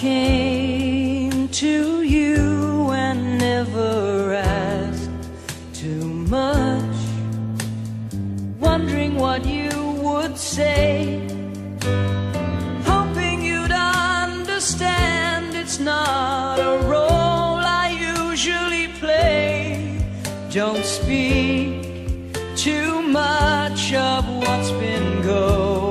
came to you and never asked too much, wondering what you would say, hoping you'd understand it's not a role I usually play. Don't speak too much of what's been going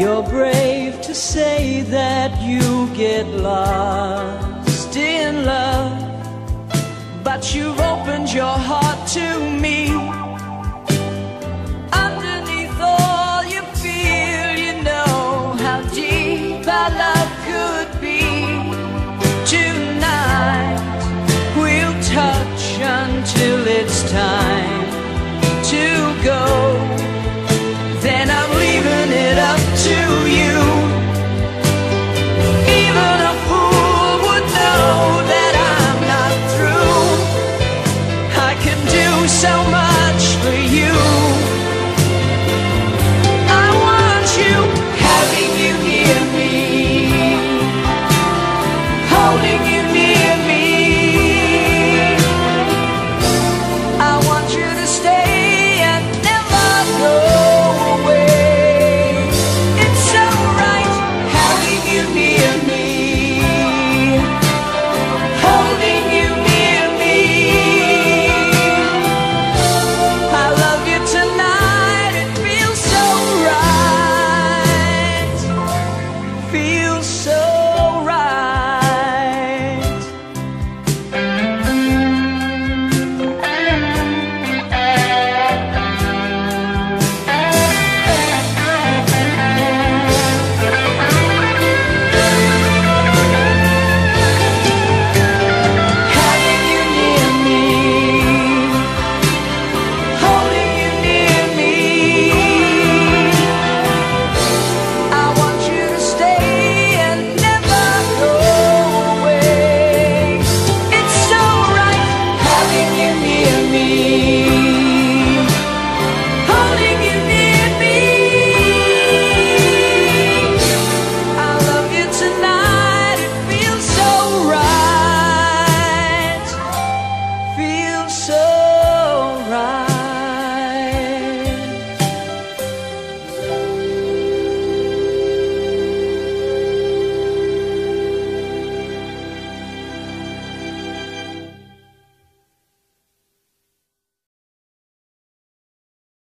You're brave to say that you get lost in love, but you've opened your heart to me. Underneath all you feel, you know how deep our love could be. Tonight, we'll touch until it's time. Tell me. so